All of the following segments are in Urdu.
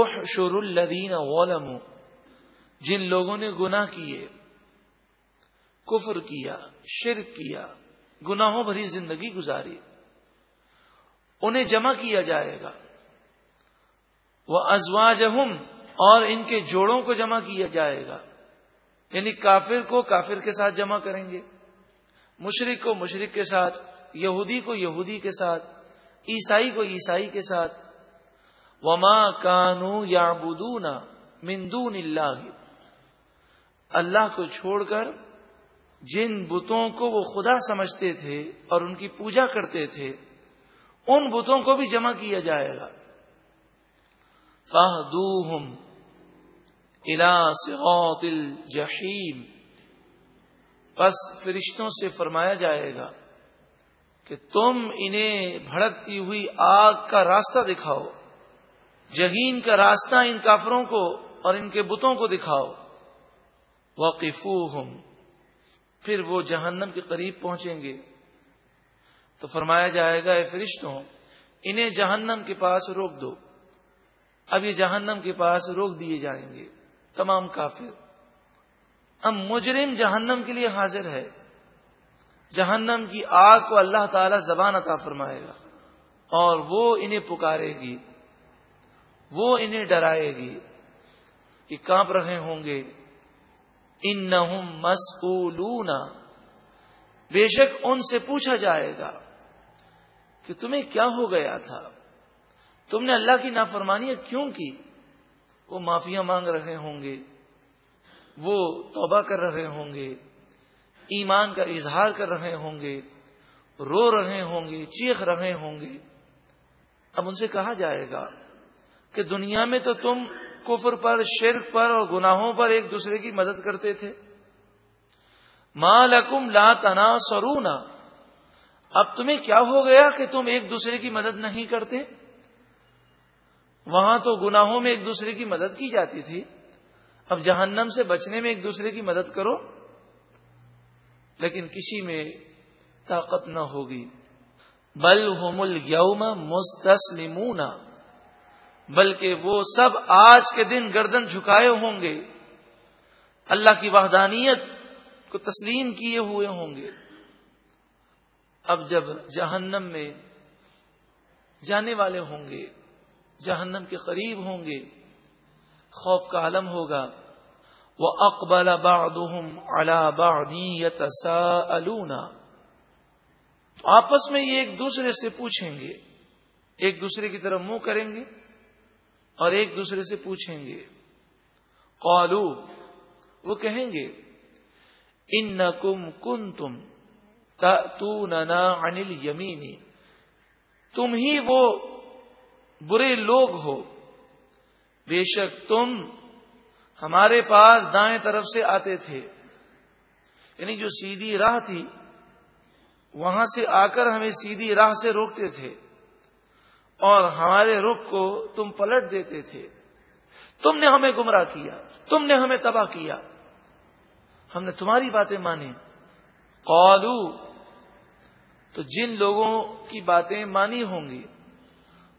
احشر الذین غلموا جن لوگوں نے گناہ کیے، کفر کیا، شرک کیا، گناہوں بھری زندگی گزاری، انہیں جمع کیا جائے گا۔ وہ ازواج اور ان کے جوڑوں کو جمع کیا جائے گا۔ یعنی کافر کو کافر کے ساتھ جمع کریں گے مشرق کو مشرق کے ساتھ، یہودی کو یہودی کے ساتھ، عیسائی کو عیسائی کے ساتھ وما کانو یا بدونا مندون اللہ اللہ کو چھوڑ کر جن بتوں کو وہ خدا سمجھتے تھے اور ان کی پوجا کرتے تھے، ان بتوں کو بھی جمع کیا جائے گا۔ فاہ صراط الجحیم بس فرشتوں سے فرمایا جائے گا کہ تم انہیں بھڑکتی ہوئی آگ کا راستہ دکھاؤ۔ جہین کا راستہ ان کافروں کو اور ان کے بتوں کو دکھاؤ۔ وقف پھر وہ جہنم کے قریب پہنچیں گے۔ تو فرمایا جائے گا، اے فرشتوں، انہیں جہنم کے پاس روک دو۔ اب یہ جہنم کے پاس روک دیے جائیں گے۔ تمام کافر۔ اب مجرم جہنم کے لیے حاضر ہے جہنم کی آگ کو اللہ تعالی زبان عطا فرمائے گا اور وہ انہیں پکارے گی۔ وہ انہیں ڈرائے گی کہ کانپ رہے ہوں گے۔ ان نہ بے شک ان سے پوچھا جائے گا کہ تمہیں کیا ہو گیا تھا؟ تم نے اللہ کی نافرمانی کیوں کی؟ وہ معافیا مانگ رہے ہوں گے، وہ توبہ کر رہے ہوں گے، ایمان کا اظہار کر رہے ہوں گے، رو رہے ہوں گے، چیخ رہے ہوں گے۔ اب ان سے کہا جائے گا کہ دنیا میں تو تم کفر پر، شرک پر اور گناہوں پر ایک دوسرے کی مدد کرتے تھے۔ مالکم لا تنا سرونا اب تمہیں کیا ہو گیا کہ تم ایک دوسرے کی مدد نہیں کرتے؟ وہاں تو گناہوں میں ایک دوسرے کی مدد کی جاتی تھی۔ اب جہنم سے بچنے میں ایک دوسرے کی مدد کرو۔ لیکن کسی میں طاقت نہ ہوگی۔ بل ہوم الوم مستسلمون۔ بلکہ وہ سب آج کے دن گردن جھکائے ہوں گے۔ اللہ کی وحدانیت کو تسلیم کیے ہوئے ہوں گے۔ اب جب جہنم میں جانے والے ہوں گے، جہنم کے قریب ہوں گے، خوف کا عالم ہوگا۔ وہ اقبال آپس میں یہ ایک دوسرے سے پوچھیں گے، ایک دوسرے کی طرف منہ کریں گے۔ اور ایک دوسرے سے پوچھیں گے۔ قالو، وہ کہیں گے ان کم کن تم انل یمینی تم ہی وہ برے لوگ ہو۔ بے شک تم ہمارے پاس دائیں طرف سے آتے تھے۔ یعنی جو سیدھی راہ تھی، وہاں سے آ کر ہمیں سیدھی راہ سے روکتے تھے۔ اور ہمارے رخ کو تم پلٹ دیتے تھے۔ تم نے ہمیں گمراہ کیا، تم نے ہمیں تباہ کیا۔ ہم نے تمہاری باتیں مانی۔ قالو، تو جن لوگوں کی باتیں مانی ہوں گی،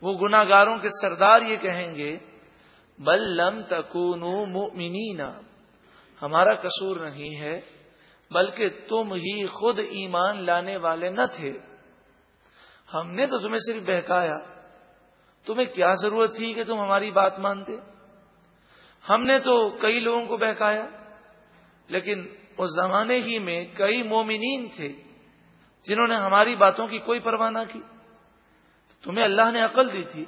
وہ گناگاروں کے سردار یہ کہیں گے، بل لم تکون ہمارا قصور نہیں ہے، بلکہ تم ہی خود ایمان لانے والے نہ تھے۔ ہم نے تو تمہیں صرف بہکایا۔ تمہیں کیا ضرورت تھی کہ تم ہماری بات مانتے؟ ہم نے تو کئی لوگوں کو بہکایا، لیکن اس زمانے ہی میں کئی مومنین تھے جنہوں نے ہماری باتوں کی کوئی پرواہ نہ کی۔ تمہیں اللہ نے عقل دی تھی،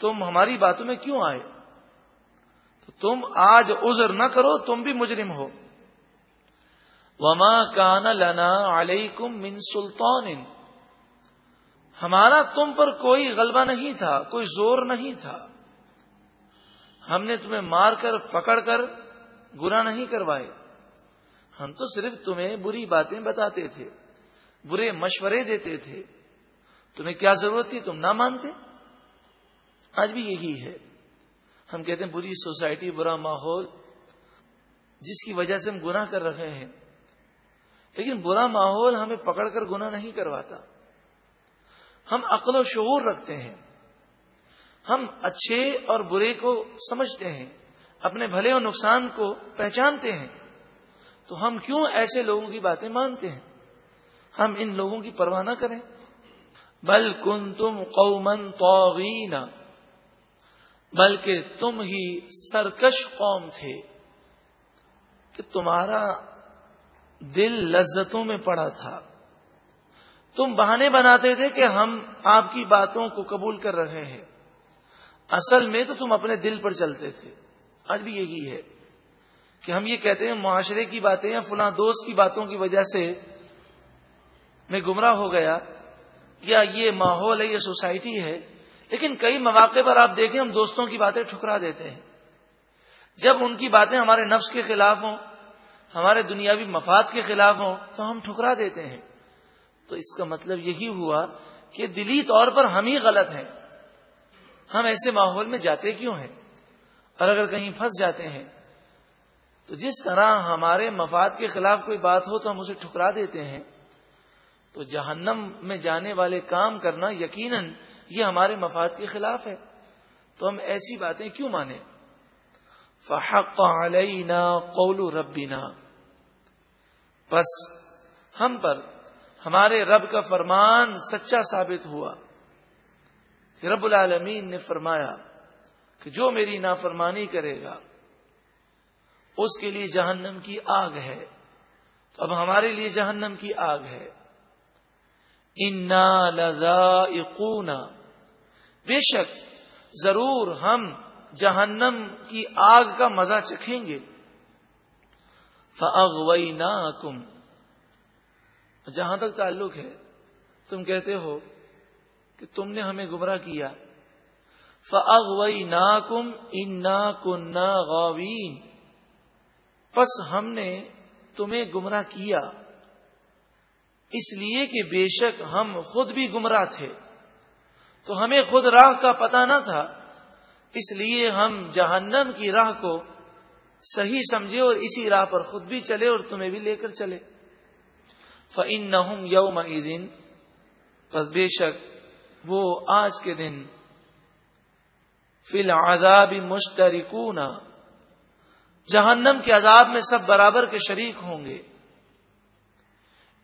تم ہماری باتوں میں کیوں آئے؟ تو تم آج عذر نہ کرو، تم بھی مجرم ہو۔ وما کان لنا علیکم من سلطان ہمارا تم پر کوئی غلبہ نہیں تھا، کوئی زور نہیں تھا۔ ہم نے تمہیں مار کر، پکڑ کر گنا نہیں کروائے۔ ہم تو صرف تمہیں بری باتیں بتاتے تھے، برے مشورے دیتے تھے۔ تمہیں کیا ضرورت تھی؟ تم نہ مانتے؟ آج بھی یہی ہے۔ ہم کہتے ہیں، بری سوسائٹی، برا ماحول، جس کی وجہ سے ہم گناہ کر رہے ہیں۔ لیکن برا ماحول ہمیں پکڑ کر گناہ نہیں کرواتا۔ ہم عقل و شعور رکھتے ہیں۔ ہم اچھے اور برے کو سمجھتے ہیں، اپنے بھلے اور نقصان کو پہچانتے ہیں۔ تو ہم کیوں ایسے لوگوں کی باتیں مانتے ہیں؟ ہم ان لوگوں کی پرواہ نہ کریں۔ بل کن تم قومن توغین بلکہ تم ہی سرکش قوم تھے کہ تمہارا دل لذتوں میں پڑا تھا۔ تم بہانے بناتے تھے کہ ہم آپ کی باتوں کو قبول کر رہے ہیں۔ اصل میں تو تم اپنے دل پر چلتے تھے۔ آج بھی یہی ہے کہ ہم یہ کہتے ہیں، معاشرے کی باتیں یا فلاں دوست کی باتوں کی وجہ سے میں گمراہ ہو گیا۔ یا یہ ماحول ہے، یہ سوسائٹی ہے۔ لیکن کئی مواقع پر آپ دیکھیں، ہم دوستوں کی باتیں ٹھکرا دیتے ہیں۔ جب ان کی باتیں ہمارے نفس کے خلاف ہوں، ہمارے دنیاوی مفاد کے خلاف ہوں، تو ہم ٹھکرا دیتے ہیں۔ تو اس کا مطلب یہی ہوا کہ دلی طور پر ہم ہی غلط ہیں۔ ہم ایسے ماحول میں جاتے کیوں ہیں؟ اور اگر کہیں پھنس جاتے ہیں، تو جس طرح ہمارے مفاد کے خلاف کوئی بات ہو تو ہم اسے ٹھکرا دیتے ہیں۔ تو جہنم میں جانے والے کام کرنا یقیناً یہ ہمارے مفاد کے خلاف ہے۔ تو ہم ایسی باتیں کیوں مانیں؟ فحق علینا قول ربنا۔ بس ہم پر ہمارے رب کا فرمان سچا ثابت ہوا کہ رب العالمین نے فرمایا کہ جو میری نافرمانی کرے گا، اس کے لیے جہنم کی آگ ہے۔ تو اب ہمارے لیے جہنم کی آگ ہے۔ انا لذائقون۔ بے شک ضرور ہم جہنم کی آگ کا مزہ چکھیں گے۔ فَأَغْوَيْنَاكُمْ جہاں تک تعلق ہے، تم کہتے ہو کہ تم نے ہمیں گمراہ کیا۔ فَأَغْوَيْنَاكُمْ إِنَّا كُنَّا غَاوِينَ۔ پس ہم نے تمہیں گمراہ کیا۔ اس لیے کہ بے شک ہم خود بھی گمراہ تھے۔ تو ہمیں خود راہ کا پتہ نہ تھا۔ اس لیے ہم جہنم کی راہ کو صحیح سمجھے اور اسی راہ پر خود بھی چلے اور تمہیں بھی لے کر چلے۔ فعن نہ یوم دن بس بے شک وہ آج کے دن فی العذاب مشترکون جہنم کے عذاب میں سب برابر کے شریک ہوں گے۔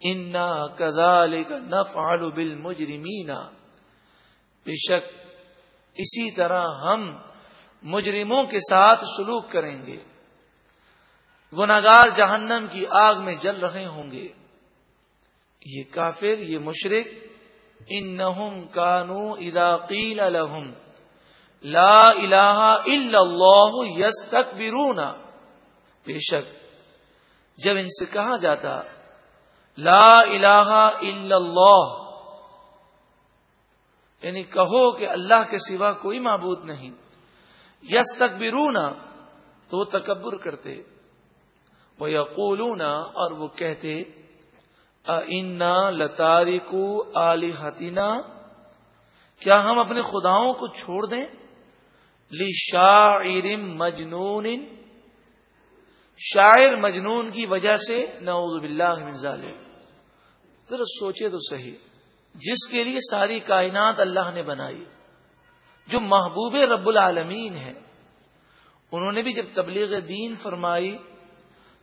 انا کزال کا نف بل بے شک اسی طرح ہم مجرموں کے ساتھ سلوک کریں گے۔ گناگار جہنم کی آگ میں جل رہے ہوں گے۔ یہ کافر، یہ مشرق ان کانو اداقیل الحم لا الہ الا اللہ یس تک بے شک، جب ان سے کہا جاتا لا الہ الا اللہ یعنی کہو کہ اللہ کے سوا کوئی معبود نہیں۔ یس تک تو وہ تکبر کرتے۔ وہ یقولون اور وہ کہتے انا لتاریکو علی کیا ہم اپنے خداؤں کو چھوڑ دیں؟ لی شاعر مجنون۔ شاعر مجنون کی وجہ سے نعوذ باللہ من ظالم ذرا سوچے تو صحیح۔ جس کے لیے ساری کائنات اللہ نے بنائی۔ جو محبوب رب العالمین ہے انہوں نے بھی جب تبلیغ دین فرمائی،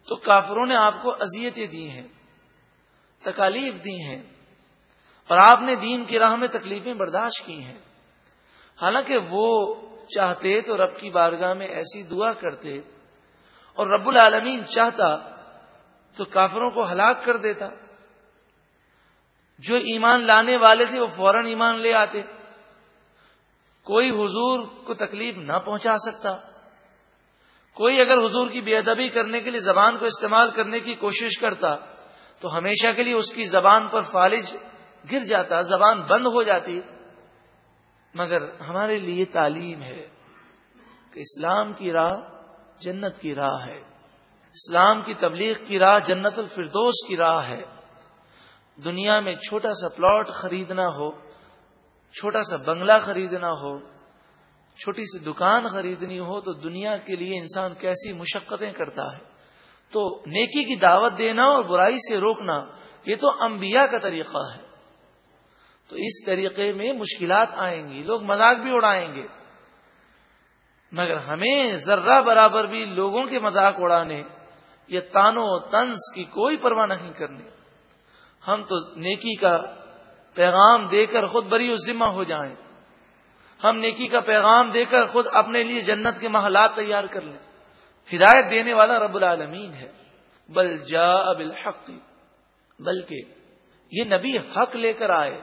تو کافروں نے آپ کو اذیتیں دی ہیں۔ تکالیف دی ہیں اور آپ نے دین کی راہ میں تکلیفیں برداشت کی ہیں۔ حالانکہ وہ چاہتے تو رب کی بارگاہ میں ایسی دعا کرتے اور رب العالمین چاہتا تو کافروں کو ہلاک کر دیتا۔ جو ایمان لانے والے تھے وہ فوراً ایمان لے آتے۔ کوئی حضور کو تکلیف نہ پہنچا سکتا۔ کوئی اگر حضور کی بے ادبی کرنے کے لیے زبان کو استعمال کرنے کی کوشش کرتا۔ تو ہمیشہ کے لیے اس کی زبان پر فالج گر جاتا، زبان بند ہو جاتی۔ مگر ہمارے لیے تعلیم ہے کہ اسلام کی راہ جنت کی راہ ہے۔ اسلام کی تبلیغ کی راہ جنت الفردوس کی راہ ہے۔ دنیا میں چھوٹا سا پلاٹ خریدنا ہو، چھوٹا سا بنگلہ خریدنا ہو، چھوٹی سی دکان خریدنی ہو تو دنیا کے لیے انسان کیسی مشقتیں کرتا ہے۔ تو نیکی کی دعوت دینا اور برائی سے روکنا یہ تو انبیاء کا طریقہ ہے۔ تو اس طریقے میں مشکلات آئیں گی، لوگ مذاق بھی اڑائیں گے۔ مگر ہمیں ذرہ برابر بھی لوگوں کے مذاق اڑانے، یا تانو تنس کی کوئی پرواہ نہیں کرنی۔ ہم تو نیکی کا پیغام دے کر خود بری و ذمہ ہو جائیں۔ ہم نیکی کا پیغام دے کر خود اپنے لیے جنت کے محلات تیار کر لیں۔ ہدایت دینے والا رب العالمین ہے۔ بل جا بالحق، بلکہ یہ نبی حق لے کر آئے۔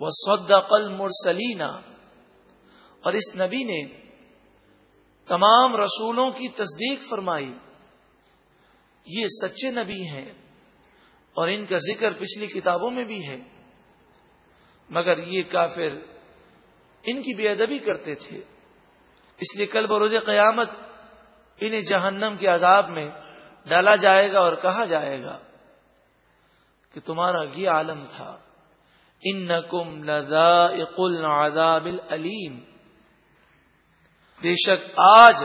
وہ سودا قل مرسلینا اور اس نبی نے تمام رسولوں کی تصدیق فرمائی۔ یہ سچے نبی ہیں، اور ان کا ذکر پچھلی کتابوں میں بھی ہے۔ مگر یہ کافر ان کی بے ادبی کرتے تھے۔ اس لیے کل بروز قیامت انہیں جہنم کے عذاب میں ڈالا جائے گا اور کہا جائے گا کہ تمہارا یہ عالم تھا۔ ان نقم عذاب العلیم بے شک آج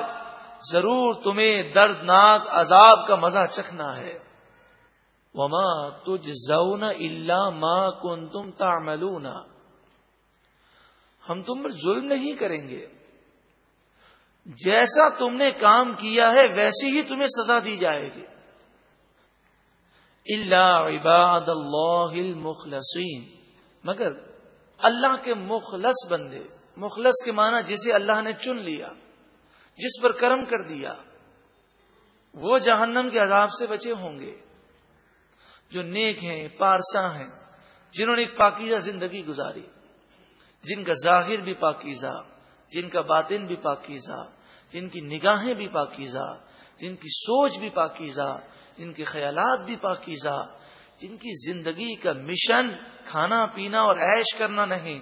ضرور تمہیں دردناک عذاب کا مزہ چکھنا ہے۔ وما تجھ زون اللہ ماں کن تم ہم تم پر ظلم نہیں کریں گے۔ جیسا تم نے کام کیا ہے، ویسی ہی تمہیں سزا دی جائے گی۔ اللہ عباد اللہ المخلصین مگر اللہ کے مخلص بندے، مخلص کے معنی جسے اللہ نے چن لیا، جس پر کرم کر دیا، وہ جہنم کے عذاب سے بچے ہوں گے۔ جو نیک ہیں پارسا ہیں، جنہوں نے ایک پاکیزہ زندگی گزاری، جن کا ظاہر بھی پاکیزہ، جن کا باطن بھی پاکیزہ۔ جن کی نگاہیں بھی پاکیزہ، جن کی سوچ بھی پاکیزہ، جن کے خیالات بھی پاکیزہ، جن کی زندگی کا مشن کھانا پینا اور عیش کرنا نہیں،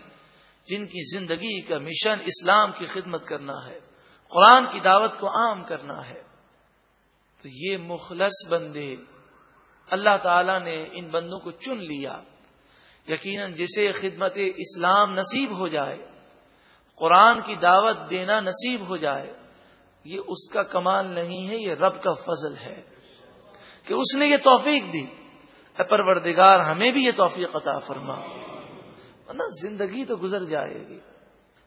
جن کی زندگی کا مشن اسلام کی خدمت کرنا ہے، قرآن کی دعوت کو عام کرنا ہے۔ تو یہ مخلص بندے اللہ تعالی نے ان بندوں کو چن لیا۔ یقیناً جسے خدمت اسلام نصیب ہو جائے، قرآن کی دعوت دینا نصیب ہو جائے۔ یہ اس کا کمال نہیں ہے، یہ رب کا فضل ہے۔ کہ اس نے یہ توفیق دی۔ اے پروردگار، ہمیں بھی یہ توفیق عطا فرما۔ ورنہ زندگی تو گزر جائے گی۔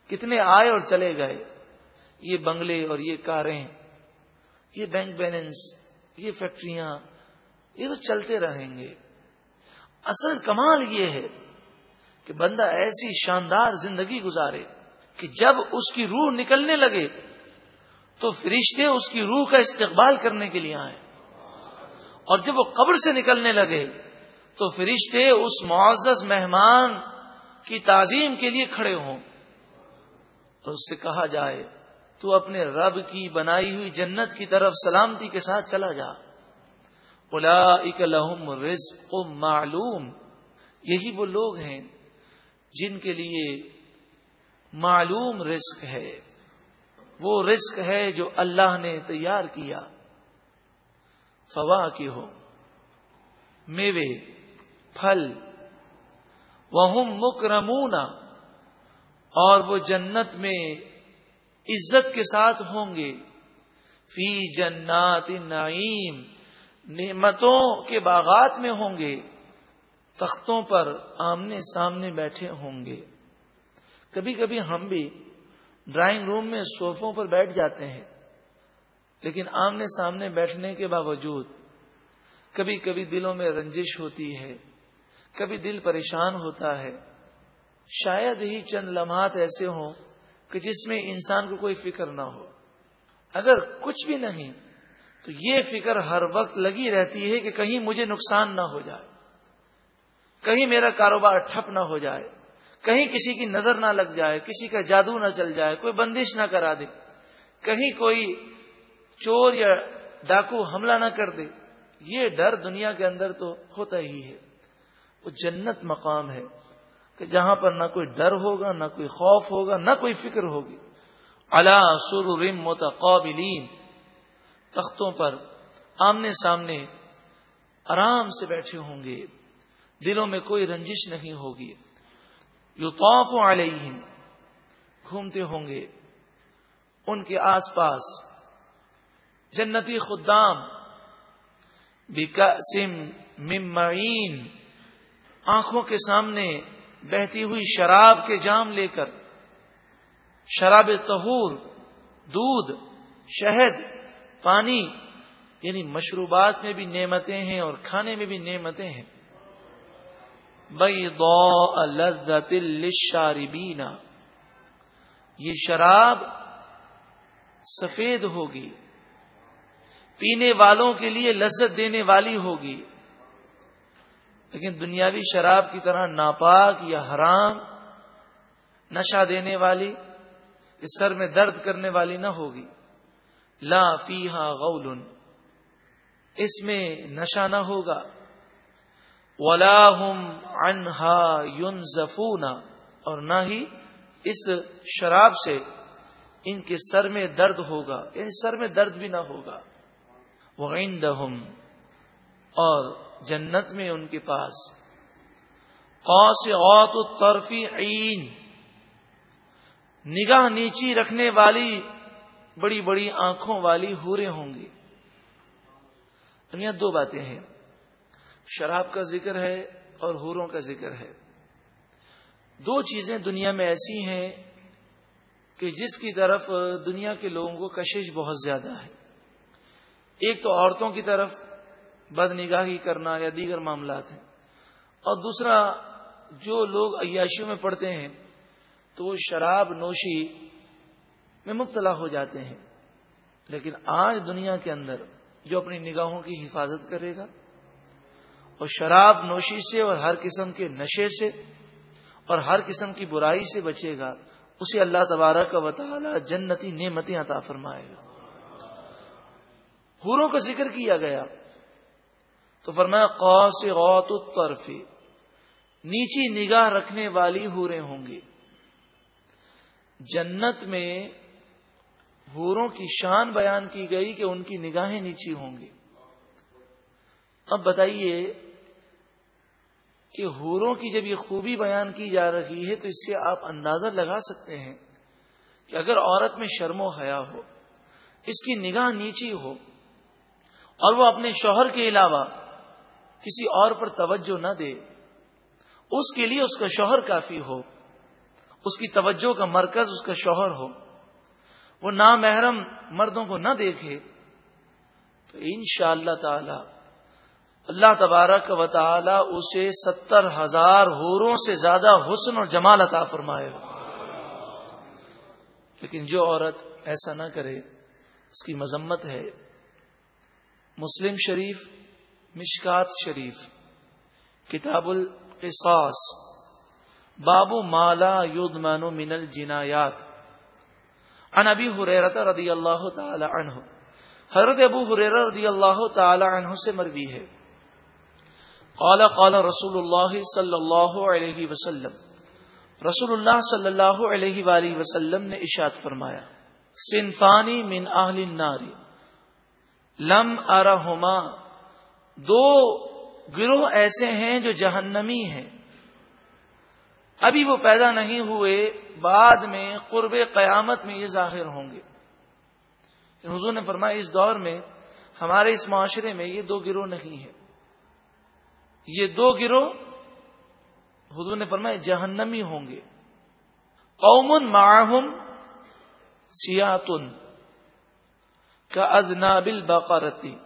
کتنے آئے اور چلے گئے۔ یہ بنگلے اور یہ کاریں، یہ بینک بیلنس، یہ فیکٹریاں، یہ تو چلتے رہیں گے۔ اصل کمال یہ ہے کہ بندہ ایسی شاندار زندگی گزارے کہ جب اس کی روح نکلنے لگے تو فرشتے اس کی روح کا استقبال کرنے کے لیے آئے۔ اور جب وہ قبر سے نکلنے لگے، تو فرشتے اس معزز مہمان کی تعظیم کے لیے کھڑے ہوں۔ اور اس سے کہا جائے، تو اپنے رب کی بنائی ہوئی جنت کی طرف سلامتی کے ساتھ چلا جا۔ الا لہم رزق معلوم۔ یہی وہ لوگ ہیں جن کے لیے معلوم رزق ہے۔ وہ رزق ہے جو اللہ نے تیار کیا۔ فوا کی ہو۔ میوے، پھل۔ وہ مکرمون اور وہ جنت میں عزت کے ساتھ ہوں گے۔ فی جنات نعیم نعمتوں کے باغات میں ہوں گے۔ تختوں پر آمنے سامنے بیٹھے ہوں گے۔ کبھی کبھی ہم بھی ڈرائنگ روم میں سوفوں پر بیٹھ جاتے ہیں، لیکن آمنے سامنے بیٹھنے کے باوجود کبھی کبھی دلوں میں رنجش ہوتی ہے، کبھی دل پریشان ہوتا ہے۔ شاید ہی چند لمحات ایسے ہوں کہ جس میں انسان کو کوئی فکر نہ ہو۔ اگر کچھ بھی نہیں، تو یہ فکر ہر وقت لگی رہتی ہے کہ کہیں مجھے نقصان نہ ہو جائے، کہیں میرا کاروبار ٹھپ نہ ہو جائے۔ کہیں کسی کی نظر نہ لگ جائے، کسی کا جادو نہ چل جائے، کوئی بندش نہ کرا دے، کہیں کوئی چور یا ڈاکو حملہ نہ کر دے، یہ ڈر دنیا کے اندر تو ہوتا ہی ہے۔ وہ جنت مقام ہے کہ جہاں پر نہ کوئی ڈر ہوگا، نہ کوئی خوف ہوگا، نہ کوئی فکر ہوگی۔ اللہ سر متقابلین، تختوں پر آمنے سامنے آرام سے بیٹھے ہوں گے۔ دلوں میں کوئی رنجش نہیں ہوگی۔ یو توف علیہم، گھومتے ہوں گے۔ ان کے آس پاس جنتی خدام بکاسم ممعین آنکھوں کے سامنے بہتی ہوئی شراب کے جام لے کر، شراب تہور دودھ، شہد، پانی یعنی مشروبات میں بھی نعمتیں ہیں اور کھانے میں بھی نعمتیں ہیں۔ بئی لذت للشاربین یہ شراب سفید ہوگی، پینے والوں کے لیے لذت دینے والی ہوگی، لیکن دنیاوی شراب کی طرح ناپاک یا حرام، نشہ دینے والی، اس سر میں درد کرنے والی نہ ہوگی۔ لا فیحا غول اس میں نشہ نہ ہوگا۔ ولا ہم انہا یون اور نہ ہی اس شراب سے ان کے سر میں درد ہوگا یعنی سر میں درد بھی نہ ہوگا۔ وہ اور جنت میں ان کے پاس۔ قوس اوت ترفی عین نگاہ نیچی رکھنے والی، بڑی بڑی آنکھوں والی ہورے ہوں گی۔ یعنی یہاں دو باتیں ہیں۔ شراب کا ذکر ہے اور ہوروں کا ذکر ہے۔ دو چیزیں دنیا میں ایسی ہیں کہ جس کی طرف دنیا کے لوگوں کو کشش بہت زیادہ ہے۔ ایک تو عورتوں کی طرف بد نگاہی کرنا یا دیگر معاملات ہیں۔ اور دوسرا، جو لوگ عیاشیوں میں پڑھتے ہیں، تو وہ شراب نوشی میں مبتلا ہو جاتے ہیں۔ لیکن آج دنیا کے اندر جو اپنی نگاہوں کی حفاظت کرے گا اور شراب نوشی سے اور ہر قسم کے نشے سے اور ہر قسم کی برائی سے بچے گا، اسے اللہ تبارک کا وطالعہ جنتی نعمتی عطا فرمائے گا۔ حوروں کا ذکر کیا گیا۔ تو فرمایا قوس غوت الطرفی نیچی نگاہ رکھنے والی ہورے ہوں گی۔ جنت میں حوروں کی شان بیان کی گئی کہ ان کی نگاہیں نیچی ہوں گی۔ اب بتائیے کہ حوروں کی جب یہ خوبی بیان کی جا رہی ہے تو اس سے آپ اندازہ لگا سکتے ہیں کہ اگر عورت میں شرم و حیا ہو، اس کی نگاہ نیچی ہو، اور وہ اپنے شوہر کے علاوہ کسی اور پر توجہ نہ دے، اس کے لیے اس کا شوہر کافی ہو، اس کی توجہ کا مرکز اس کا شوہر ہو، وہ نامحرم مردوں کو نہ دیکھے، تو ان شاء اللہ تعالی اللہ تبارک و تعالی اسے ستر ہزار ہوروں سے زیادہ حسن اور جمال عطا فرمائے۔ لیکن جو عورت ایسا نہ کرے، اس کی مذمت ہے۔ مسلم شریف، مشکات شریف، کتاب القصاص بابو مالا یود من الجنایات۔ ان ابی حریرت رضی اللہ تعالی عنہ۔ حضرت ابو حریر رضی اللہ تعالی عنہ سے مروی ہے۔ قال قال رسول اللہ صلی اللہ علیہ وسلم، رسول اللہ صلی اللہ علیہ وآلہ وسلم نے اشاد فرمایا، صنفانی من اہل النار، لم ارہما، دو گروہ ایسے ہیں جو جہنمی ہیں۔ ابھی وہ پیدا نہیں ہوئے، بعد میں قرب قیامت میں یہ ظاہر ہوں گے۔ حضور نے فرمایا، اس دور میں، ہمارے اس معاشرے میں یہ دو گروہ نہیں ہیں۔ یہ دو گروہ حضور نے فرمایا جہنمی ہوں گے۔ قومن معاہم سیاتن کا ازنابل باقارتی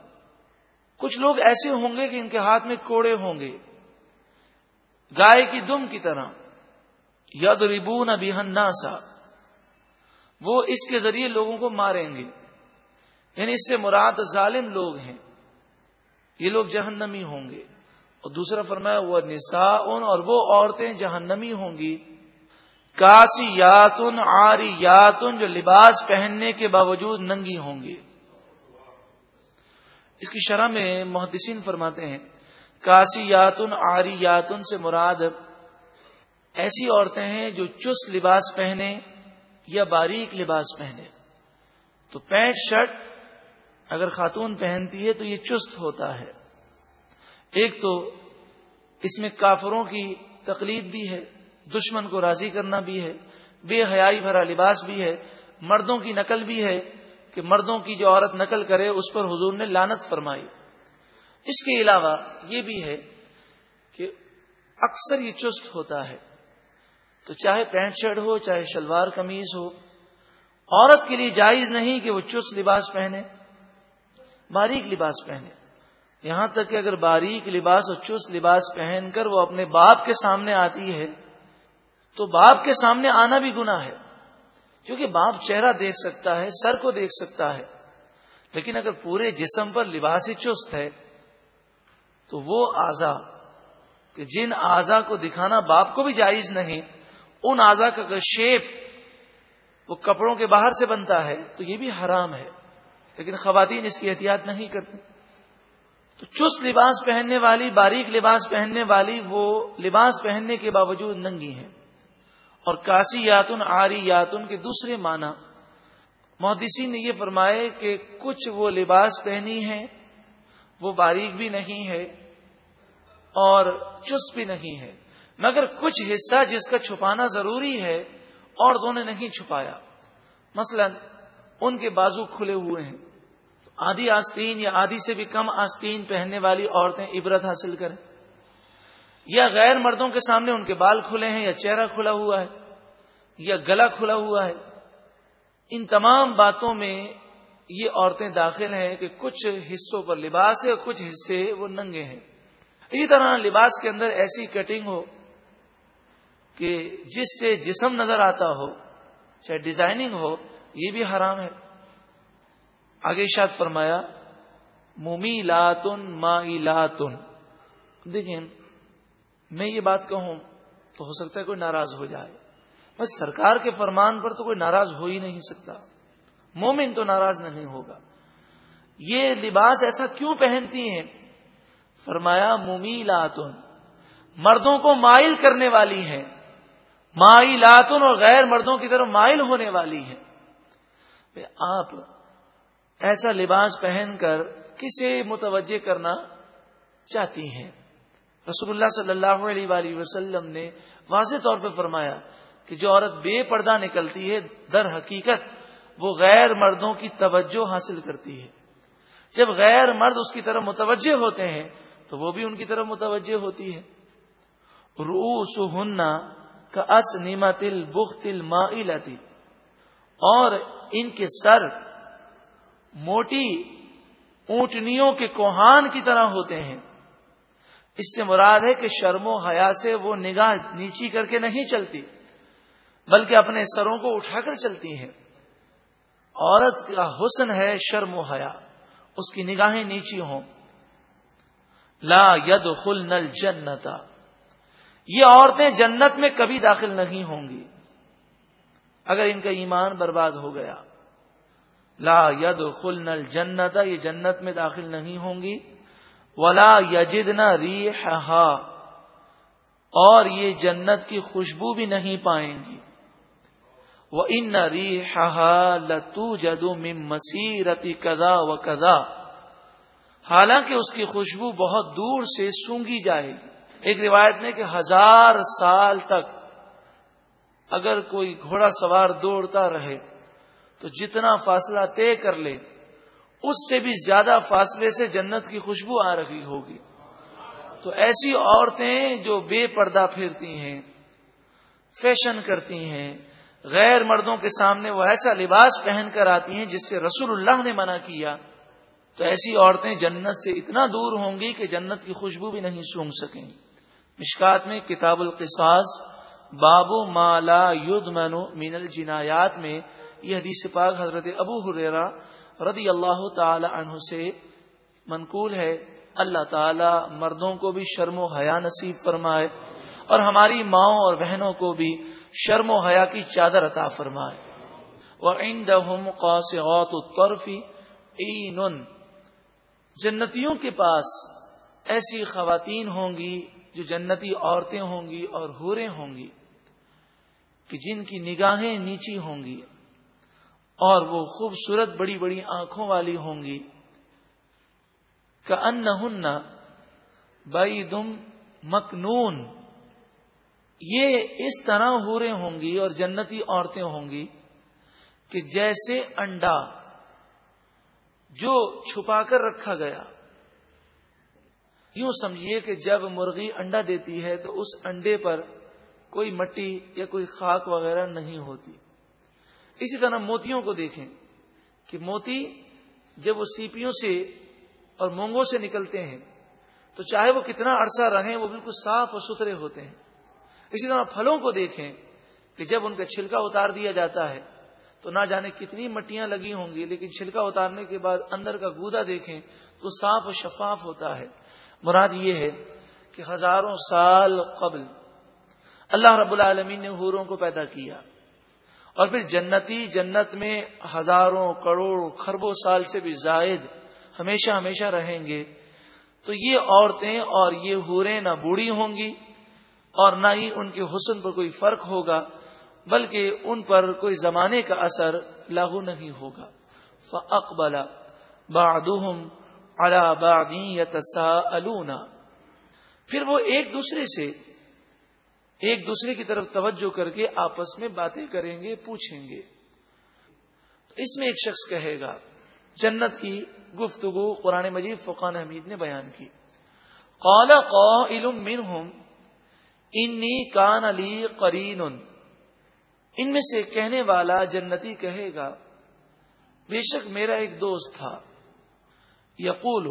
کچھ لوگ ایسے ہوں گے کہ ان کے ہاتھ میں کوڑے ہوں گے۔ گائے کی دم کی طرح۔ ید ربون ابھی وہ اس کے ذریعے لوگوں کو ماریں گے۔ یعنی اس سے مراد ظالم لوگ ہیں۔ یہ لوگ جہنمی ہوں گے۔ اور دوسرا فرمایا، وہ نسا اور وہ عورتیں جہنمی ہوں گی۔ کاسی یاتن آری یاتن جو لباس پہننے کے باوجود ننگی ہوں گی۔ اس کی شرح میں محدثین فرماتے ہیں کاسی یاتن آری یاتن سے مراد ایسی عورتیں ہیں جو چست لباس پہنے یا باریک لباس پہنے۔ تو پینٹ شرٹ اگر خاتون پہنتی ہے تو یہ چست ہوتا ہے۔ ایک تو اس میں کافروں کی تقلید بھی ہے، دشمن کو راضی کرنا بھی ہے، بے حیائی بھرا لباس بھی ہے، مردوں کی نقل بھی ہے کہ مردوں کی جو عورت نقل کرے اس پر حضور نے لانت فرمائی۔ اس کے علاوہ یہ بھی ہے کہ اکثر یہ چست ہوتا ہے۔ تو چاہے پینٹ شرٹ ہو، چاہے شلوار قمیض ہو، عورت کے لیے جائز نہیں کہ وہ چست لباس پہنے باریک لباس پہنے۔ یہاں تک کہ اگر باریک لباس اور چست لباس پہن کر وہ اپنے باپ کے سامنے آتی ہے، تو باپ کے سامنے آنا بھی گنا ہے۔ کیونکہ باپ چہرہ دیکھ سکتا ہے، سر کو دیکھ سکتا ہے۔ لیکن اگر پورے جسم پر لباس ہی چست ہے، تو وہ آزا کہ جن آزا کو دکھانا باپ کو بھی جائز نہیں، ان آزا کا اگر شیپ وہ کپڑوں کے باہر سے بنتا ہے، تو یہ بھی حرام ہے۔ لیکن خواتین اس کی احتیاط نہیں کرتی۔ تو چست لباس پہننے والی، باریک لباس پہننے والی وہ لباس پہننے کے باوجود ننگی ہیں۔ اور کاسی یاتن آری یاتن کے دوسرے معنی محدثی نے یہ فرمائے کہ کچھ وہ لباس پہنی ہے وہ باریک بھی نہیں ہے اور چست بھی نہیں ہے، مگر کچھ حصہ جس کا چھپانا ضروری ہے عورتوں نے نہیں چھپایا۔ مثلا ان کے بازو کھلے ہوئے ہیں۔ آدھی آستین یا آدھی سے بھی کم آستین پہننے والی عورتیں عبرت حاصل کریں۔ یا غیر مردوں کے سامنے ان کے بال کھلے ہیں، یا چہرہ کھلا ہوا ہے، یا گلا کھلا ہوا ہے۔ ان تمام باتوں میں یہ عورتیں داخل ہیں کہ کچھ حصوں پر لباس ہے اور کچھ حصے وہ ننگے ہیں۔ اسی طرح لباس کے اندر ایسی کٹنگ ہو کہ جس سے جسم نظر آتا ہو، چاہے ڈیزائننگ ہو، یہ بھی حرام ہے۔ آگے شاد فرمایا مومی لاتن ما لاتن دیکھیں، میں یہ بات کہوں تو ہو سکتا ہے کوئی ناراض ہو جائے۔ بس سرکار کے فرمان پر تو کوئی ناراض ہو ہی نہیں سکتا۔ مومن تو ناراض نہیں ہوگا۔ یہ لباس ایسا کیوں پہنتی ہیں؟ فرمایا مومی لاتن مردوں کو مائل کرنے والی ہیں۔ مائی لاتن اور غیر مردوں کی طرف مائل ہونے والی ہے آپ ایسا لباس پہن کر کسے متوجہ کرنا چاہتی ہیں۔ رسول اللہ صلی اللہ علیہ وآلہ وسلم نے واضح طور پہ فرمایا کہ جو عورت بے پردہ نکلتی ہے، در حقیقت وہ غیر مردوں کی توجہ حاصل کرتی ہے۔ جب غیر مرد اس کی طرف متوجہ ہوتے ہیں، تو وہ بھی ان کی طرف متوجہ ہوتی ہے۔ روس ہننا کا اس نیما تل بخ تل اور ان کے سر موٹی اونٹنیوں کے کوہان کی طرح ہوتے ہیں۔ اس سے مراد ہے کہ شرم و حیا سے وہ نگاہ نیچی کر کے نہیں چلتی، بلکہ اپنے سروں کو اٹھا کر چلتی ہیں۔ عورت کا حسن ہے شرم و حیا، اس کی نگاہیں نیچی ہوں۔ لا ید خل نل جنتا یہ عورتیں جنت میں کبھی داخل نہیں ہوں گی۔ اگر ان کا ایمان برباد ہو گیا۔ لا ید خل نل جنتا یہ جنت میں داخل نہیں ہوں گی، ولا یجدنا ری اور یہ جنت کی خوشبو بھی نہیں پائیں گی۔ وہ ان ری لتو جدو مسیرتی کدا و کدا حالانکہ اس کی خوشبو بہت دور سے سونگی جائے گی۔ ایک روایت میں کہ ہزار سال تک اگر کوئی گھوڑا سوار دوڑتا رہے تو جتنا فاصلہ طے کر لے، اس سے بھی زیادہ فاصلے سے جنت کی خوشبو آ رہی ہوگی۔ تو ایسی عورتیں جو بے پردہ پھرتی ہیں، فیشن کرتی ہیں، غیر مردوں کے سامنے وہ ایسا لباس پہن کر آتی ہیں جس سے رسول اللہ نے منع کیا، تو ایسی عورتیں جنت سے اتنا دور ہوں گی کہ جنت کی خوشبو بھی نہیں سونگ سکیں۔ مشکات میں کتاب القصاص بابو مالا یدھ مینو مین الجنایات میں یہ حدیث پاک حضرت ابو حریرا رضی اللہ تعالی عنہ سے منقول ہے۔ اللہ تعالی مردوں کو بھی شرم و حیا نصیب فرمائے اور ہماری ماؤں اور بہنوں کو بھی شرم و حیا کی چادر عطا فرمائے۔ وہ جنتیوں کے پاس ایسی خواتین ہوں گی جو جنتی عورتیں ہوں گی اور ہورے ہوں گی کہ جن کی نگاہیں نیچی ہوں گی۔ اور وہ خوبصورت بڑی بڑی آنکھوں والی ہوں گی۔ کا ان ہن بائی دم مکنون یہ اس طرح ہورے ہوں گی اور جنتی عورتیں ہوں گی کہ جیسے انڈا جو چھپا کر رکھا گیا۔ یوں سمجھیے کہ جب مرغی انڈا دیتی ہے تو اس انڈے پر کوئی مٹی یا کوئی خاک وغیرہ نہیں ہوتی۔ اسی طرح موتیوں کو دیکھیں کہ موتی جب وہ سیپیوں سے اور مونگوں سے نکلتے ہیں تو چاہے وہ کتنا عرصہ رہیں وہ بالکل صاف اور ستھرے ہوتے ہیں۔ اسی طرح پھلوں کو دیکھیں کہ جب ان کا چھلکا اتار دیا جاتا ہے تو نہ جانے کتنی مٹیاں لگی ہوں گی، لیکن چھلکا اتارنے کے بعد اندر کا گودا دیکھیں تو صاف و شفاف ہوتا ہے۔ مراد یہ ہے کہ ہزاروں سال قبل اللہ رب العالمین نے حوروں کو پیدا کیا۔ اور پھر جنتی جنت میں ہزاروں کروڑ خربوں سال سے بھی زائد ہمیشہ ہمیشہ رہیں گے۔ تو یہ عورتیں اور یہ حوریں نہ بوڑھی ہوں گی اور نہ ہی ان کے حسن پر کوئی فرق ہوگا، بلکہ ان پر کوئی زمانے کا اثر لاگو نہیں ہوگا۔ فقبل بادم الابادی یا پھر وہ ایک دوسرے سے ایک دوسرے کی طرف توجہ کر کے آپس میں باتیں کریں گے، پوچھیں گے۔ اس میں ایک شخص کہے گا، جنت کی گفتگو قرآن مجید فقان حمید نے بیان کی۔ قال قائل منہم، انی کان علی قرین ان میں سے کہنے والا جنتی کہے گا، بے شک میرا ایک دوست تھا یقول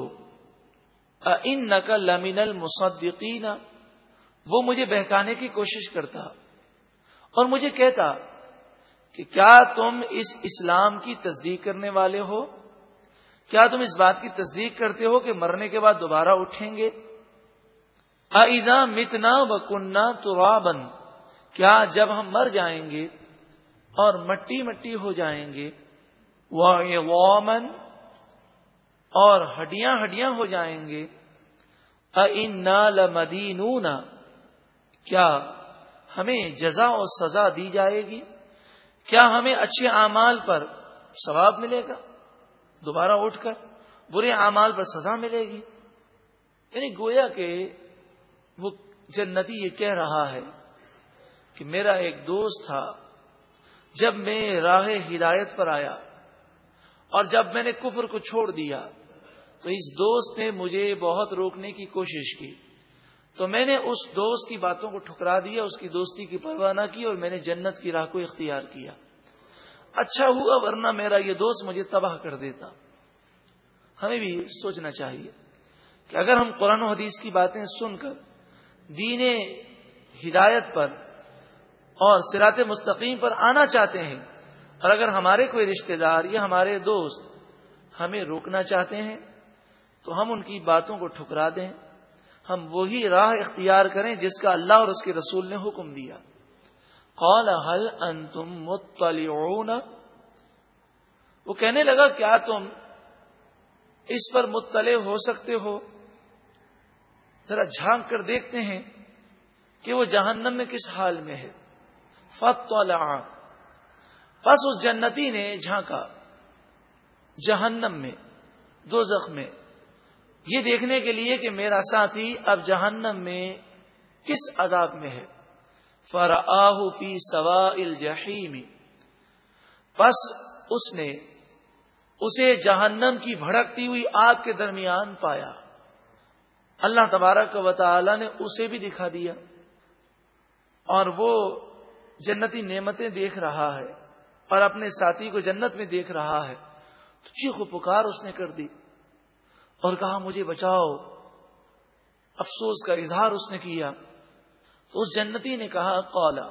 ان نقل لمن المصدقین وہ مجھے بہکانے کی کوشش کرتا اور مجھے کہتا کہ کیا تم اس اسلام کی تصدیق کرنے والے ہو؟ کیا تم اس بات کی تصدیق کرتے ہو کہ مرنے کے بعد دوبارہ اٹھیں گے؟ ادا متنا و کنہ تو کیا جب ہم مر جائیں گے اور مٹی مٹی ہو جائیں گے ومن اور ہڈیاں ہڈیاں ہو جائیں گے لمدینون کیا ہمیں جزا اور سزا دی جائے گی؟ کیا ہمیں اچھے اعمال پر ثواب ملے گا؟ دوبارہ اٹھ کر برے اعمال پر سزا ملے گی؟ یعنی گویا کہ وہ جنتی یہ کہہ رہا ہے کہ میرا ایک دوست تھا، جب میں راہ ہدایت پر آیا اور جب میں نے کفر کو چھوڑ دیا تو اس دوست نے مجھے بہت روکنے کی کوشش کی۔ تو میں نے اس دوست کی باتوں کو ٹھکرا دیا، اس کی دوستی کی پرواہ نہ کی اور میں نے جنت کی راہ کو اختیار کیا۔ اچھا ہوا ورنہ میرا یہ دوست مجھے تباہ کر دیتا۔ ہمیں بھی سوچنا چاہیے کہ اگر ہم قرآن و حدیث کی باتیں سن کر دین ہدایت پر اور سرات مستقیم پر آنا چاہتے ہیں اور اگر ہمارے کوئی رشتہ دار یا ہمارے دوست ہمیں روکنا چاہتے ہیں، تو ہم ان کی باتوں کو ٹھکرا دیں۔ ہم وہی راہ اختیار کریں جس کا اللہ اور اس کے رسول نے حکم دیا۔ قال حل انتم مطلعون؟ وہ کہنے لگا، کیا تم اس پر مطلع ہو سکتے ہو؟ ذرا جھانک کر دیکھتے ہیں کہ وہ جہنم میں کس حال میں ہے۔ فتح پس اس جنتی نے جھانکا۔ جہنم میں دو میں۔ یہ دیکھنے کے لیے کہ میرا ساتھی اب جہنم میں کس عذاب میں ہے؟ فر فی سوا الجحیم۔ پس اس نے اسے جہنم کی بھڑکتی ہوئی آگ کے درمیان پایا۔ اللہ تبارک و تعالی نے اسے بھی دکھا دیا۔ اور وہ جنتی نعمتیں دیکھ رہا ہے اور اپنے ساتھی کو جنت میں دیکھ رہا ہے۔ تو چیخ و پکار اس نے کر دی۔ اور کہا، مجھے بچاؤ۔ افسوس کا اظہار اس نے کیا۔ تو اس جنتی نے کہا، قالا۔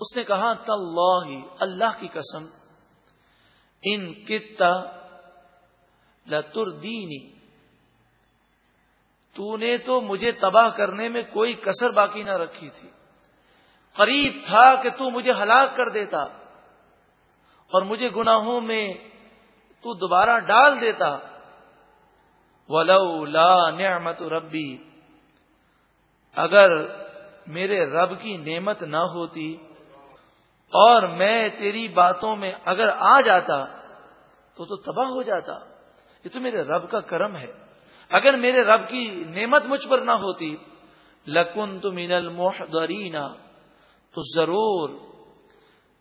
اس نے کہا تاللہ اللہ کی قسم، ان کتا لتردینی۔ تو نے تو مجھے تباہ کرنے میں کوئی کسر باقی نہ رکھی تھی۔ قریب تھا کہ تو مجھے ہلاک کر دیتا اور مجھے گناہوں میں تو دوبارہ ڈال دیتا۔ ولو لا نعمت ربی اگر میرے رب کی نعمت نہ ہوتی اور میں تیری باتوں میں اگر آ جاتا تو تو تباہ ہو جاتا۔ یہ تو میرے رب کا کرم ہے۔ اگر میرے رب کی نعمت مجھ پر نہ ہوتی لکن تو مین المحدرین تو ضرور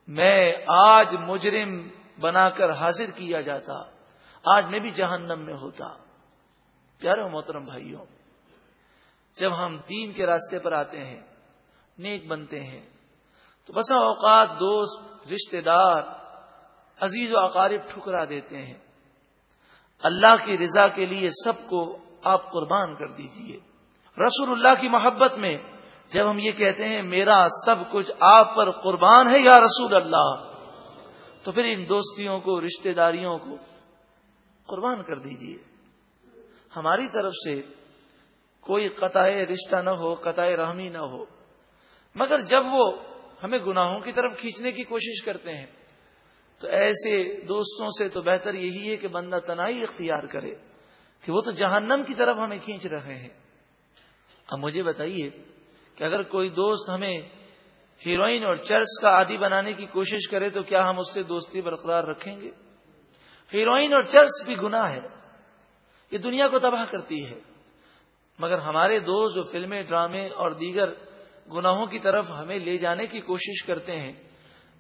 میں آج مجرم بنا کر حاضر کیا جاتا۔ آج میں بھی جہنم میں ہوتا۔ پیارے محترم بھائیوں، جب ہم دین کے راستے پر آتے ہیں، نیک بنتے ہیں، تو بسا اوقات دوست، رشتہ دار، عزیز و اقارب ٹھکرا دیتے ہیں۔ اللہ کی رضا کے لیے سب کو آپ قربان کر دیجیے۔ رسول اللہ کی محبت میں جب ہم یہ کہتے ہیں، میرا سب کچھ آپ پر قربان ہے یا رسول اللہ، تو پھر ان دوستیوں کو، رشتہ داریوں کو قربان کر دیجیے۔ ہماری طرف سے کوئی قطع رشتہ نہ ہو قطع رحمی نہ ہو۔ مگر جب وہ ہمیں گناہوں کی طرف کھینچنے کی کوشش کرتے ہیں، تو ایسے دوستوں سے تو بہتر یہی ہے کہ بندہ تنائی اختیار کرے کہ وہ تو جہنم کی طرف ہمیں کھینچ رہے ہیں۔ اب مجھے بتائیے کہ اگر کوئی دوست ہمیں ہیروئن اور چرس کا عادی بنانے کی کوشش کرے تو کیا ہم اس سے دوستی برقرار رکھیں گے؟ ہیروئن اور چرس بھی گناہ ہے۔ یہ دنیا کو تباہ کرتی ہے۔ مگر ہمارے دوست جو فلمیں، ڈرامے اور دیگر گناہوں کی طرف ہمیں لے جانے کی کوشش کرتے ہیں،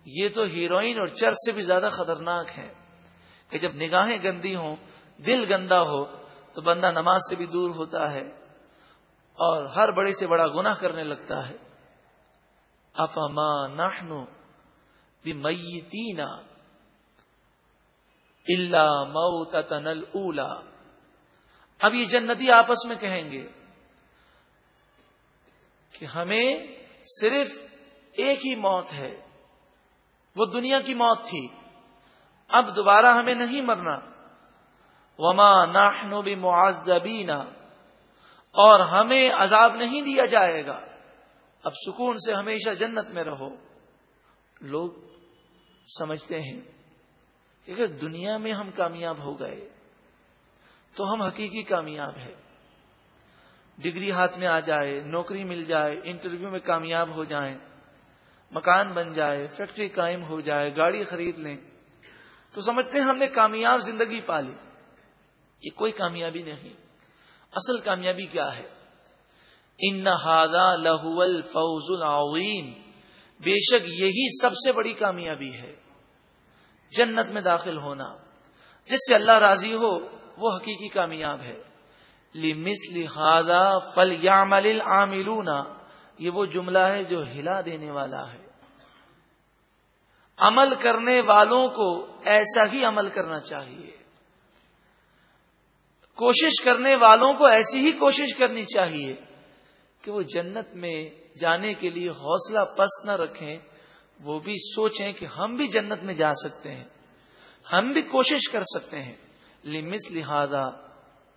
یہ تو ہیروئن اور چرس سے بھی زیادہ خطرناک ہے کہ جب نگاہیں گندی ہوں، دل گندا ہو، تو بندہ نماز سے بھی دور ہوتا ہے اور ہر بڑے سے بڑا گناہ کرنے لگتا ہے۔ افما نحنو بمیتینا الا موتتنا الاولا اب یہ جنتی آپس میں کہیں گے کہ ہمیں صرف ایک ہی موت ہے۔ وہ دنیا کی موت تھی۔ اب دوبارہ ہمیں نہیں مرنا۔ وما ناحنو بھی اور ہمیں عذاب نہیں دیا جائے گا۔ اب سکون سے ہمیشہ جنت میں رہو۔ لوگ سمجھتے ہیں کہ اگر دنیا میں ہم کامیاب ہو گئے تو ہم حقیقی کامیاب ہیں۔ ڈگری ہاتھ میں آ جائے، نوکری مل جائے، انٹرویو میں کامیاب ہو جائیں، مکان بن جائے، فیکٹری قائم ہو جائے، گاڑی خرید لیں۔ تو سمجھتے ہیں ہم نے کامیاب زندگی پالی یہ کوئی کامیابی نہیں۔ اصل کامیابی کیا ہے؟ ان لہو الفوز العین بے شک یہی سب سے بڑی کامیابی ہے۔ جنت میں داخل ہونا۔ جس سے اللہ راضی ہو وہ حقیقی کامیاب ہے۔ فل یامل عاملونا یہ وہ جملہ ہے جو ہلا دینے والا ہے۔ عمل کرنے والوں کو ایسا ہی عمل کرنا چاہیے۔ کوشش کرنے والوں کو ایسی ہی کوشش کرنی چاہیے کہ وہ جنت میں جانے کے لیے حوصلہ پست نہ رکھیں، وہ بھی سوچیں کہ ہم بھی جنت میں جا سکتے ہیں۔ ہم بھی کوشش کر سکتے ہیں۔ لمس لہذا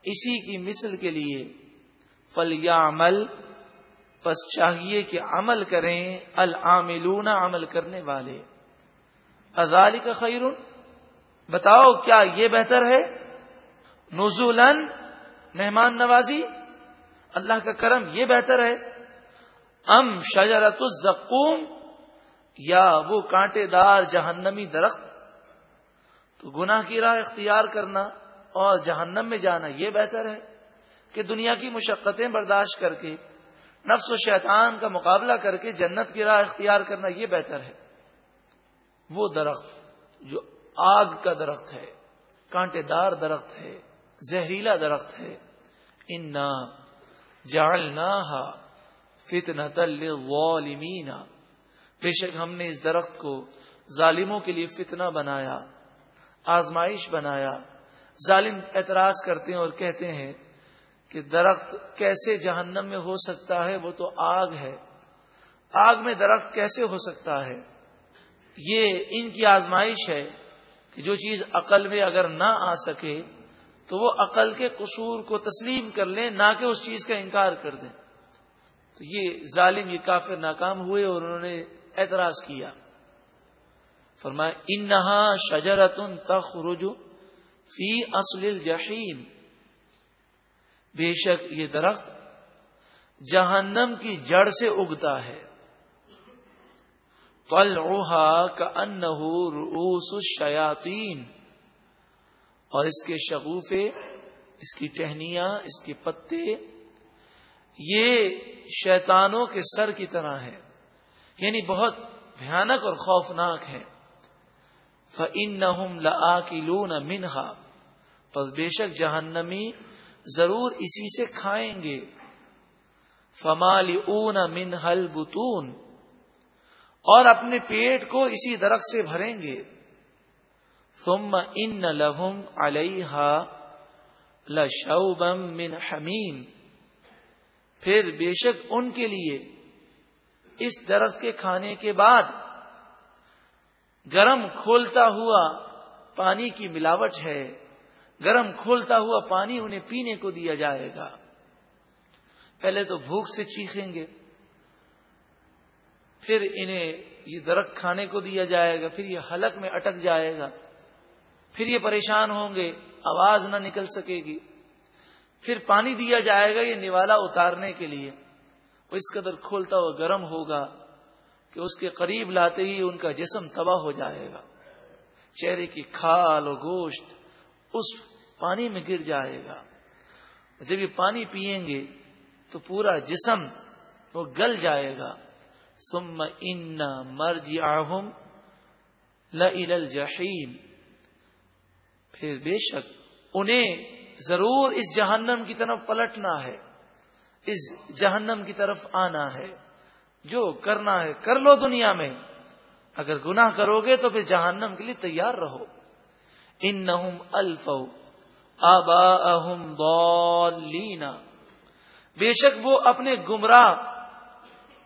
اسی کی مثل کے لیے فلیا عمل بس چاہیے کہ عمل کریں، العاملون عمل کرنے والے۔ ازالی کا خیر؟ بتاؤ کیا یہ بہتر ہے؟ نزولن مہمان نوازی، اللہ کا کرم یہ بہتر ہے؟ ام شجرت الزقوم؟ یا وہ کانٹے دار جہنمی درخت تو گناہ کی راہ اختیار کرنا اور جہنم میں جانا یہ بہتر ہے کہ دنیا کی مشقتیں برداشت کر کے، نفس و شیطان کا مقابلہ کر کے جنت کی راہ اختیار کرنا یہ بہتر ہے۔ وہ درخت جو آگ کا درخت ہے، کانٹے دار درخت ہے، زہریلا درخت ہے۔ ان جال نہ فتنا تل بے شک ہم نے اس درخت کو ظالموں کے لیے فتنہ بنایا۔ آزمائش بنایا۔ ظالم اعتراض کرتے ہیں اور کہتے ہیں کہ درخت کیسے جہنم میں ہو سکتا ہے، وہ تو آگ ہے۔ آگ میں درخت کیسے ہو سکتا ہے؟ یہ ان کی آزمائش ہے کہ جو چیز عقل میں اگر نہ آ سکے، تو وہ عقل کے قصور کو تسلیم کر لیں، نہ کہ اس چیز کا انکار کر دیں۔ تو یہ ظالم، یہ کافر ناکام ہوئے اور انہوں نے اعتراض کیا۔ فرمایا، انہا شجرتن تخرج فی اصل الجحیم. بے شک یہ درخت جہنم کی جڑ سے اگتا ہے۔ کا رؤوس الشیاطین۔ اور اس کے شگوفے اس کی ٹہنیاں، اس کے پتے، یہ شیطانوں کے سر کی طرح ہے یعنی بہت بھیانک اور خوفناک ہے فَإِنَّهُمْ لَآكِلُونَ مِنْهَا۔ پس بے شک جہنمی ضرور اسی سے کھائیں گے۔ فمال اون من اور اپنے پیٹ کو اسی درخت سے بھریں گے۔ ثم ان لہم علیہ لشوبم من حمیم پھر بے شک ان کے لیے اس درخت کے کھانے کے بعد گرم کھولتا ہوا پانی کی ملاوٹ ہے، گرم کھولتا ہوا پانی انہیں پینے کو دیا جائے گا۔ پہلے تو بھوک سے چیخیں گے، پھر انہیں یہ درخت کھانے کو دیا جائے گا، پھر یہ حلق میں اٹک جائے گا۔ پھر یہ پریشان ہوں گے، آواز نہ نکل سکے گی۔ پھر پانی دیا جائے گا یہ نوالا اتارنے کے لیے۔ وہ اس قدر کھولتا ہوا گرم ہوگا۔ کہ اس کے قریب لاتے ہی ان کا جسم تباہ ہو جائے گا۔ چہرے کی کھال اور گوشت اس پانی میں گر جائے گا۔ جب یہ پانی پیئیں گے تو پورا جسم وہ گل جائے گا۔ سم ان مرجی آہم لہیم پھر بے شک انہیں ضرور اس جہنم کی طرف پلٹنا ہے، اس جہنم کی طرف آنا ہے۔ جو کرنا ہے، کر لو دنیا میں۔ اگر گناہ کرو گے تو پھر جہنم کے لیے تیار رہو۔ ان نہ الف آبا اہم بے شک وہ اپنے گمراہ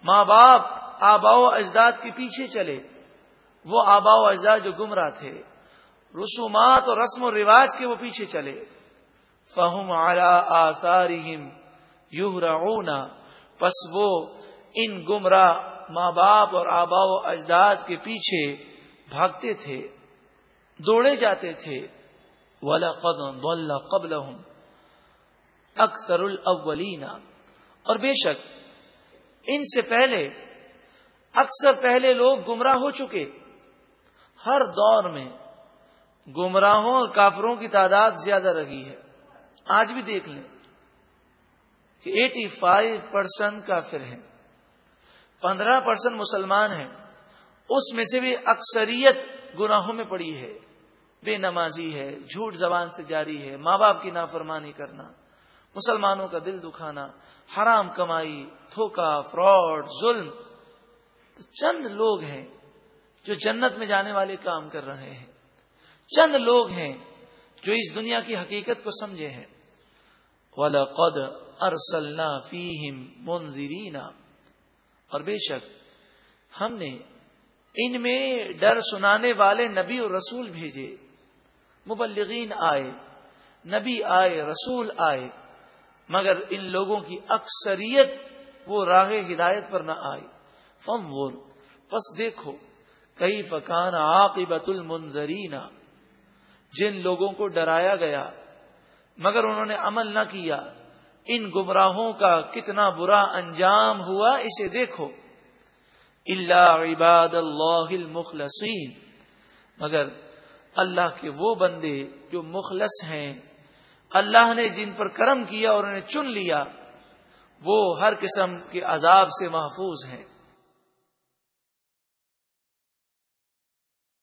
ماں باپ آبا و اجداد کے پیچھے چلے۔ وہ آبا و اجداد جو گمراہ تھے۔ رسومات اور رسم و رواج کے وہ پیچھے چلے۔ فہم اعلی آثارہم یہرعون۔ پس وہ ان گمراہ ماں باپ اور آبا و اجداد کے پیچھے بھاگتے تھے، دوڑے جاتے تھے۔ وَلَقَدْ ضَلَّ قَبْلَهُمْ اکثر الاولین اور بے شک، ان سے پہلے، اکثر پہلے لوگ گمراہ ہو چکے۔ ہر دور میں گمراہوں اور کافروں کی تعداد زیادہ رہی ہے۔ آج بھی دیکھ لیں کہ ایٹی فائیو پرسینٹ کافر ہیں۔ پندرہ پرسینٹ مسلمان ہیں۔ اس میں سے بھی اکثریت گناہوں میں پڑی ہے۔ بے نمازی ہے، جھوٹ زبان سے جاری ہے، ماں باپ کی نافرمانی کرنا، مسلمانوں کا دل دکھانا، حرام کمائی تھوکا فراڈ، ظلم۔ تو چند لوگ ہیں جو جنت میں جانے والے کام کر رہے ہیں۔ چند لوگ ہیں جو اس دنیا کی حقیقت کو سمجھے ہیں۔ وَلَقَدْ أَرْسَلْنَا فِيهِمْ مُنذِرِينَ اور بے شک ہم نے ان میں ڈر سنانے والے نبی اور رسول بھیجے۔ مبلغین آئے، نبی آئے، رسول آئے، مگر ان لوگوں کی اکثریت وہ راہ ہدایت پر نہ آئی فم پس دیکھو کئی فکان عاقبت المنظرین جن لوگوں کو ڈرایا گیا مگر انہوں نے عمل نہ کیا۔ ان گمراہوں کا کتنا برا انجام ہوا اسے دیکھو۔ اللہ عباد اللہ المخلصین مگر اللہ کے وہ بندے جو مخلص ہیں، اللہ نے جن پر کرم کیا اور انہیں چن لیا، وہ ہر قسم کے عذاب سے محفوظ ہیں۔